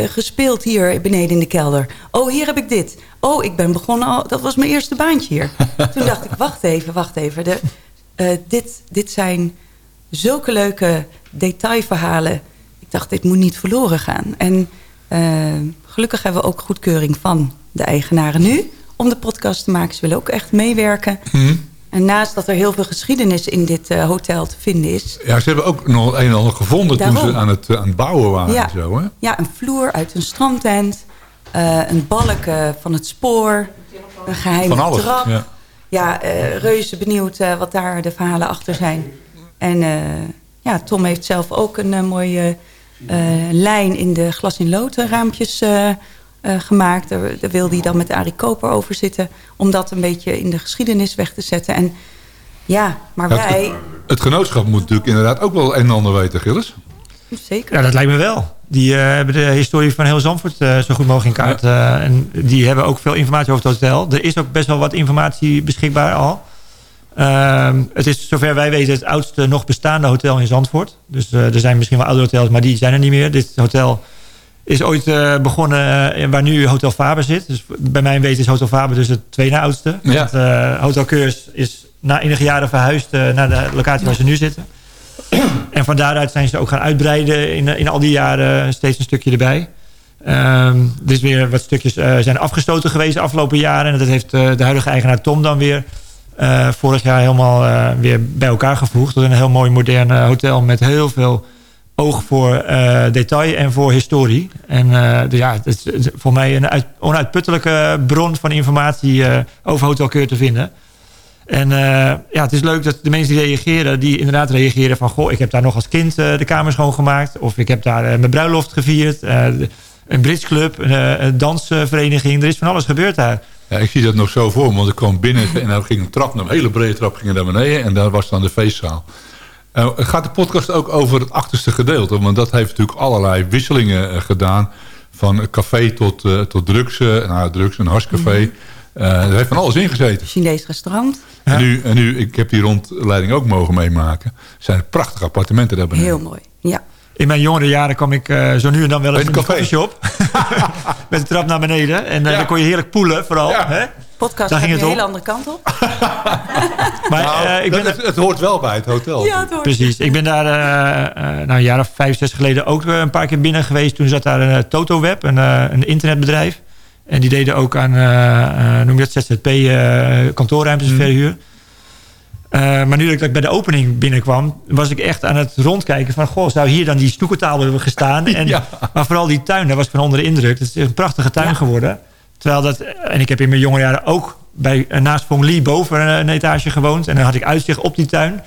gespeeld hier beneden in de kelder. Oh, hier heb ik dit. Oh, ik ben begonnen al... dat was mijn eerste baantje hier. Toen dacht ik, wacht even, wacht even. De, dit, dit zijn zulke leuke detailverhalen. Ik dacht, dit moet niet verloren gaan. En gelukkig hebben we ook goedkeuring van de eigenaren nu... om de podcast te maken. Ze willen ook echt meewerken. En naast dat er heel veel geschiedenis in dit eh, hotel te vinden is...
Ja, ze hebben ook nog een en ander gevonden toen ze aan het, eh, aan het bouwen waren.
Ja.
En zo, hè?
Ja, een vloer uit een strandtent. eh, een balk van het spoor. Een geheime
Van alles.
trap.
Ja.
Ja, reuze benieuwd wat daar de verhalen achter zijn. En ja, Tom heeft zelf ook een mooie lijn in de glas in lood raampjes eh, gemaakt. Daar, daar wilde hij dan met Arie Koper over zitten. Om dat een beetje in de geschiedenis weg te zetten. En ja, maar
Ja,
wij...
Het genootschap moet natuurlijk inderdaad ook wel een en ander weten, Gilles.
Zeker.
Ja, dat lijkt me wel. Die eh, hebben de historie van heel Zandvoort eh, zo goed mogelijk in kaart. eh, en die hebben ook veel informatie over het hotel. Er is ook best wel wat informatie beschikbaar al. Ehm, het is, zover wij weten, het oudste nog bestaande hotel in Zandvoort. Dus eh, er zijn misschien wel oude hotels, maar die zijn er niet meer. Dit hotel is ooit eh, begonnen eh, waar nu Hotel Faber zit. Dus bij mijn weten is Hotel Faber dus het tweede oudste.
Ja.
Want, eh, Hotel Keurs is na enige jaren verhuisd naar de locatie waar ze nu zitten. En van daaruit zijn ze ook gaan uitbreiden in, in al die jaren steeds een stukje erbij. Ehm er is weer wat stukjes zijn afgestoten geweest de afgelopen jaren. En dat heeft de huidige eigenaar Tom dan weer vorig jaar helemaal weer bij elkaar gevoegd. Tot een heel mooi modern hotel met heel veel oog voor eh, detail en voor historie. En eh, dus ja, het is voor mij een uit- onuitputtelijke bron van informatie eh, over Hotel Keur te vinden. En ja, het is leuk dat de mensen die reageren, die inderdaad reageren van... goh, ik heb daar nog als kind de kamer schoongemaakt. Of ik heb daar mijn bruiloft gevierd. een bridgeclub, een, dansvereniging. Er is van alles gebeurd daar.
Ja, ik zie dat nog zo voor want ik kwam binnen en dan ging een trap, een hele brede trap ging naar beneden en daar was dan de feestzaal. Eh, gaat de podcast ook over het achterste gedeelte? Want dat heeft natuurlijk allerlei wisselingen eh, gedaan. Van café tot, eh, tot drugs, nou drugs, een harscafé. Eh, er heeft van alles ingezeten.
Chinees restaurant.
En, nu, en nu, ik heb die rondleiding ook mogen meemaken. zijn er prachtige appartementen daar beneden.
Heel mooi. Ja.
In mijn jongere jaren kwam ik eh, zo nu en dan wel eens in
een café.
shop Met de trap naar beneden. En eh, dan kon je heerlijk poelen vooral. Hè?
Podcast
Daar ging
een
het
hele
om.
andere kant op.
Maar
Nou,
eh, ik ben
het, het hoort wel bij het hotel.
Ja, het hoort.
Precies. Ik ben daar eh, eh, nou, een jaar of vijf, zes geleden ook een paar keer binnen geweest. Toen zat daar een Toto-web, een, eh, een internetbedrijf. En die deden ook aan, eh, eh, noem je dat, ZZP, eh kantoorruimtes
Mhm.
verhuur. Eh, maar nu dat ik bij de opening binnenkwam, was ik echt aan het rondkijken van... goh, zou hier dan die snoekertafel hebben gestaan? En,
Ja.
Maar vooral die tuin, daar was ik van onder de indruk. Het is een prachtige tuin geworden. Terwijl dat, en ik heb in mijn jonge jaren ook bij, eh, naast Fong Lee boven een, een etage gewoond. En dan had ik uitzicht op die tuin.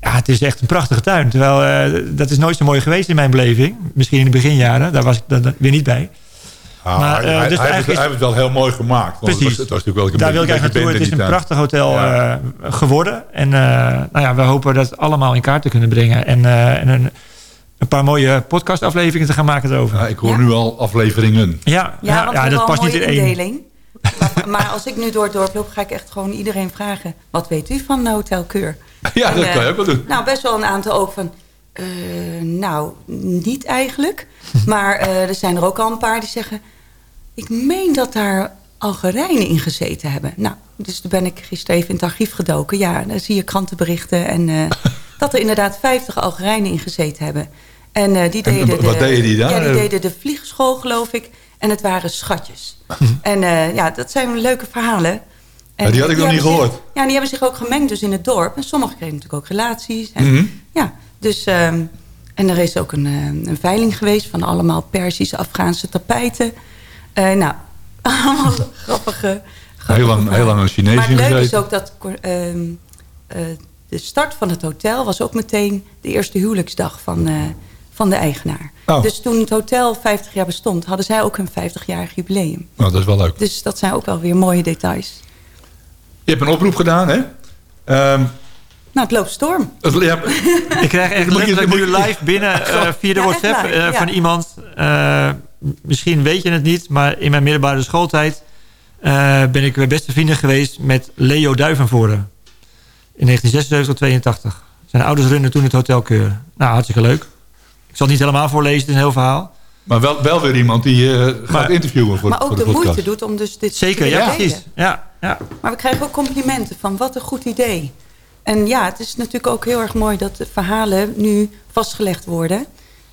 Ja, het is echt een prachtige tuin. Terwijl eh, dat is nooit zo mooi geweest in mijn beleving. Misschien in de beginjaren, daar was ik dan weer niet bij.
Ah,
Maar,
hij,
eh,
hij-
dus
hij heeft,
eigenlijk
het- hij heeft het wel heel mooi gemaakt. Want
Precies.
Het was, het was natuurlijk wel
Daar wil ik eigenlijk naartoe. Het is een prachtig hotel geworden. En nou ja, we hopen dat allemaal in kaart te kunnen brengen. En, en een, een paar mooie podcastafleveringen te gaan maken erover.
Ja, ik hoor nu al afleveringen.
Ja,
Ja,
ja, dat past niet
een
in
mooie
één.
indeling. Maar, maar als ik nu door het dorp loop, ga ik echt gewoon iedereen vragen... wat weet u van Hotel Keur?
Ja,
En,
dat
eh,
kan je ook wel doen.
Nou, best wel een aantal ook van... eh, nou, niet eigenlijk. Maar eh, er zijn er ook al een paar die zeggen... ik meen dat daar Algerijnen in gezeten hebben. Nou, dus toen ben ik gisteren even in het archief gedoken. Ja, dan zie je krantenberichten en... eh, dat er inderdaad 50 Algerijnen in gezeten hebben. En eh, die
En
deden...
wat
de,
deden die?
Ja, die deden de vliegschool, geloof ik. En het waren schatjes. en eh, ja, dat zijn leuke verhalen. En,
Ja, die had ik nog niet
zich-
gehoord.
ja, die hebben zich ook gemengd dus in het dorp. En sommigen kregen natuurlijk ook relaties. En,
Mhm.
Ja, dus... ehm, en er is ook een, eh, een veiling geweest van allemaal Persische, Afghaanse tapijten. Nou, allemaal grappige...
Heel lang, heel lang een Chinees
Maar het leuke is ook dat ehm, eh, de start van het hotel was ook meteen de eerste huwelijksdag van, van de eigenaar.
Oh.
Dus toen het hotel 50 jaar bestond, hadden zij ook een 50-jarig jubileum.
Nou, dat is wel leuk.
Dus dat zijn ook wel weer mooie details.
Je hebt een oproep gedaan, hè? Ehm,
Nou, het loopt storm.
het- ja,
Ik krijg echt
Moet je-
letterlijk nu live binnen eh, via de
Ja,
WhatsApp
live,
eh,
ja.
van iemand. eh, misschien weet je het niet, maar in mijn middelbare schooltijd eh, ben ik beste vrienden geweest met Leo Duivenvoorde. In 1976 tot 82. Zijn ouders runnen toen het Hotel Keur. Nou, hartstikke leuk. Ik zal het niet helemaal voorlezen, het is een heel verhaal.
maar wel, wel weer iemand die eh, gaat
Maar-
interviewen voor,
maar
voor
ook
de
moeite doet om dus dit
Zeker,
te
ja,
delen.
precies. Ja, ja.
Maar we krijgen ook complimenten van wat een goed idee. En ja, het is natuurlijk ook heel erg mooi dat de verhalen nu vastgelegd worden.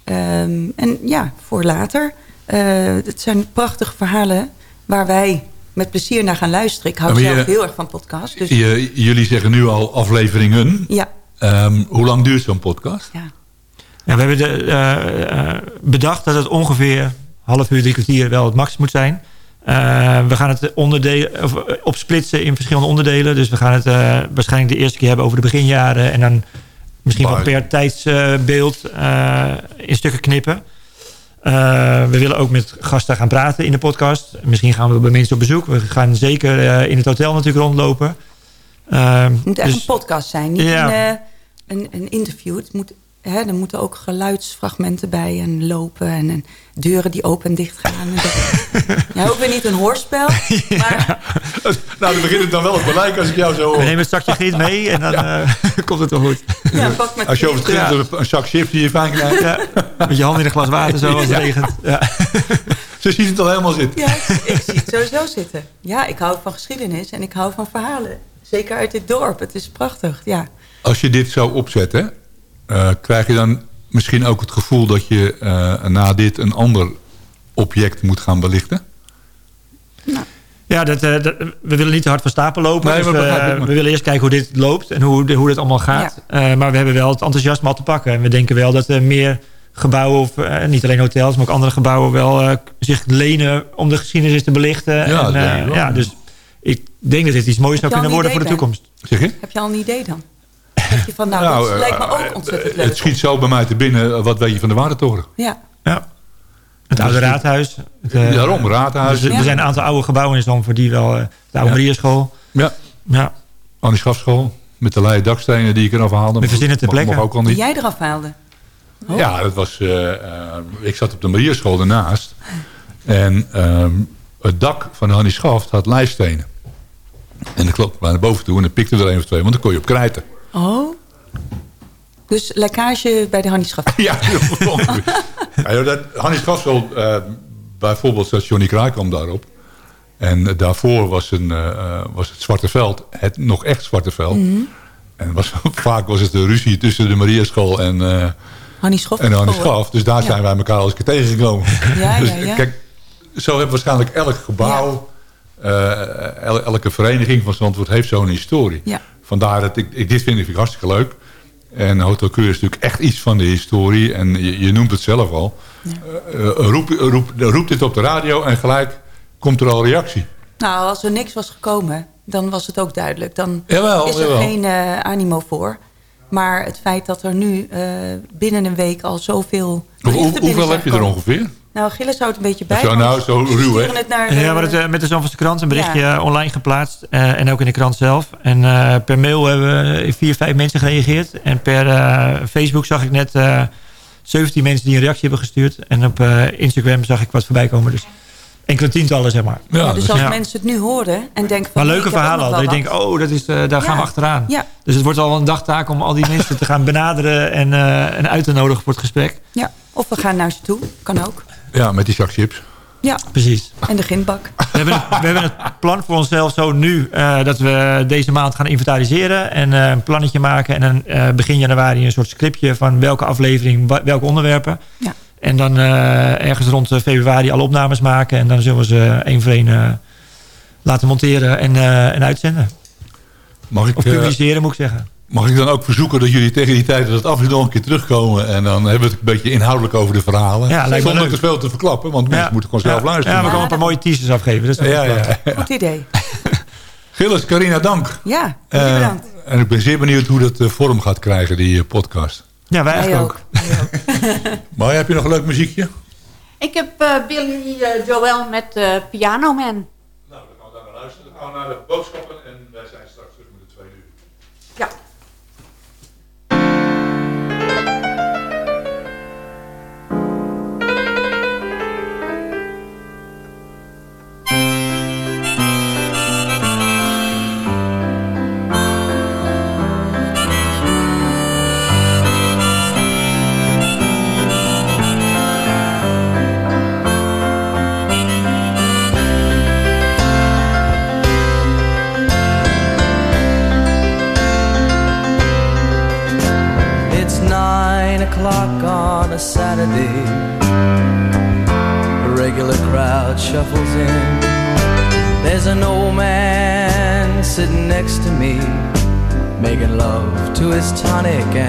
Ehm, en ja, voor later. Eh, het zijn prachtige verhalen waar wij met plezier naar gaan luisteren. Ik hou
Maar je-
zelf heel erg van podcasts. Dus
Je- jullie zeggen nu al afleveringen.
ja,
Ehm, hoe lang duurt zo'n podcast?
ja.
Ja, we hebben de, eh, eh, bedacht dat het ongeveer half uur, drie kwartier wel het max moet zijn. Eh, we gaan het onderdelen, of, opsplitsen in verschillende onderdelen. Dus we gaan het eh, waarschijnlijk de eerste keer hebben over de beginjaren. En dan misschien wel per tijdsbeeld eh, in stukken knippen. Eh, we willen ook met gasten gaan praten in de podcast. Misschien gaan we bij mensen op bezoek. We gaan zeker in het hotel natuurlijk rondlopen.
Het moet echt
dus-
een podcast zijn, niet
Ja.
een, een, een interview. Het moet hè, er moeten ook geluidsfragmenten bij en lopen en, en deuren die open en dicht gaan. En dat- ja, ook weer niet een hoorspel.
Nou, dan begint het dan wel op gelijk als ik jou zo
We
hoor.
nemen een zakje griet mee en dan eh, komt het wel goed.
Ja, pak met
Als je over het een zak chips die je fijn krijgt.
Ja, met je hand in een glas water zo als het
Ja.
regent. Ja.
Ze ziet het al helemaal zitten.
Ja, ik, ik zie het sowieso zitten. Ja, ik hou van geschiedenis en ik hou van verhalen. Zeker uit dit dorp. Het is prachtig, ja.
Als je dit zou opzetten, eh, krijg je dan misschien ook het gevoel dat je eh, na dit een ander object moet gaan belichten?
Ja, dat, eh, dat- we willen niet te hard van stapel lopen.
Nee,
dus
maar
we, willen eerst kijken hoe dit loopt en hoe, hoe dit allemaal gaat. Eh, maar we hebben wel het enthousiasme al te pakken. En we denken wel dat er meer gebouwen, of niet alleen hotels, maar ook andere gebouwen wel eh, zich lenen om de geschiedenis te belichten.
Ja,
en, ja, dus ik denk dat dit iets moois zou
Heb
kunnen worden voor de toekomst.
Zeg je?
Heb je al een idee dan? Je van, nou, dat
eh,
lijkt me ook ontzettend leuk.
Het schiet zo bij mij te binnen, eh, wat weet je van de Warentoren?
Ja.
Ja. Het oude raadhuis. Het, eh,
Daarom, raadhuis.
dus er
Ja.
zijn een aantal oude gebouwen in Zandvoort die wel... eh, de oude
Ja.
Mariaschool.
Ja.
Ja.
Annie Schafschool, met de leien dakstenen die ik eraf haalde.
Met verzinnen ter
Mag- mag
plekke.
ook al
Die jij eraf haalde. Oh.
Ja, dat was, eh, eh, ik zat op de Marierschool ernaast. En ehm, het dak van de Hannie Schaft had lijststenen. En ik loop maar naar boven toe en ik pikte er een of twee, want dan kon je op krijten.
Oh. Dus lekkage bij de Hannieschap.
Ja, ja dat, Hannie eh bijvoorbeeld zat Johnny Kraaikamp daarop. En daarvoor was, een, eh, eh, was het Zwarte Veld, het nog echt Zwarte Veld.
Mhm.
En was, vaak was het de ruzie tussen de Marierschool en, eh
Hannie Schof.
en de Hannie Schaf. Dus daar
Ja.
zijn wij elkaar al eens een keer tegengekomen.
Ja,
dus,
ja, ja.
Kijk, zo heeft waarschijnlijk elk gebouw, el- elke vereniging van Zandvoort heeft zo'n historie.
Ja.
Vandaar dat ik, ik dit vind ik hartstikke leuk. En Hotel Keur is natuurlijk echt iets van de historie. En je, je noemt het zelf al. Eh, eh, roep, roep, roep dit op de radio en gelijk komt er al reactie.
Nou, als er niks was gekomen, dan was het ook duidelijk. Dan
Jawel,
is er
jawel.
geen eh, animo voor. Maar het feit dat er nu eh, binnen een week al zoveel
Hoe, hoeveel heb je er ongeveer?
Nou, Gilles houdt een beetje bij.
Zo, nou, zo ruw, hè?
het naar
Ja, maar het, eh, met de Zandvoortse krant een berichtje
Ja.
online geplaatst. eh, en ook in de krant zelf. En eh, per mail hebben we vier, vijf mensen gereageerd. En per eh, Facebook zag ik net eh 17 mensen die een reactie hebben gestuurd. En op eh, Instagram zag ik wat voorbij komen. Dus enkele tientallen, zeg maar.
Ja, dus als
Ja.
mensen het nu horen en denken van...
Maar leuke verhalen al. Dat je denkt, oh, dat is, eh, daar gaan we achteraan.
Ja.
Dus het wordt al een dagtaak om al die mensen te gaan benaderen en, eh, en uit te nodigen voor het gesprek.
Ja, of we gaan naar ze toe. Kan ook.
Ja, met die zak chips.
Ja,
Precies.
en de gindbak.
We hebben, het, we hebben het plan voor onszelf zo nu eh, dat we deze maand gaan inventariseren en eh, een plannetje maken. En dan eh, begin januari een soort scriptje van welke aflevering, welke onderwerpen.
Ja.
En dan eh, ergens rond februari alle opnames maken. En dan zullen we ze één voor één eh, laten monteren en, eh, en uitzenden.
Mag ik,
Of publiceren moet ik zeggen.
Mag ik dan ook verzoeken dat jullie tegen die tijd dat het af en toe nog een keer terugkomen. En dan hebben we het een beetje inhoudelijk over de verhalen.
Ja,
Zonder
leuk.
te veel te verklappen, want mensen
Ja.
moeten gewoon zelf
Ja.
luisteren.
Ja, we komen een paar mooie teasers afgeven. Dat is
ja, ja,
het.
Goed idee.
Gilles, Carina, dank.
Ja,
Eh,
bedankt.
en ik ben zeer benieuwd hoe dat eh, vorm gaat krijgen, die eh, podcast.
Ja, wij
Wij
eigenlijk ook.
Maar heb je nog een leuk muziekje?
Ik heb eh, Billy Joel met eh Piano Man.
Nou, dan gaan we daar naar luisteren. Dan gaan we naar de boodschappen en wij zijn
tonic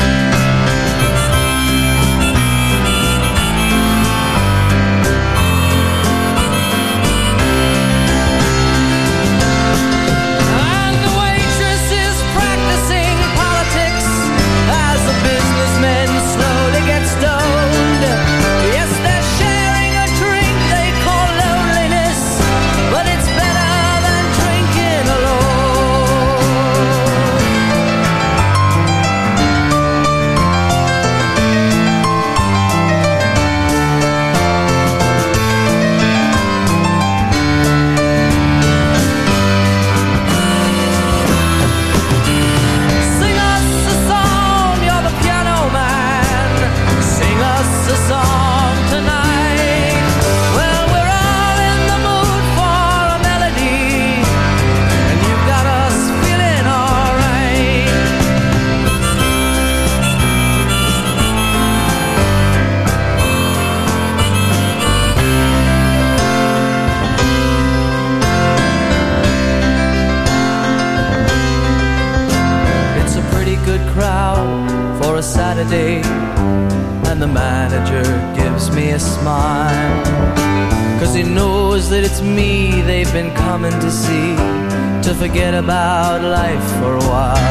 forget about life for a while.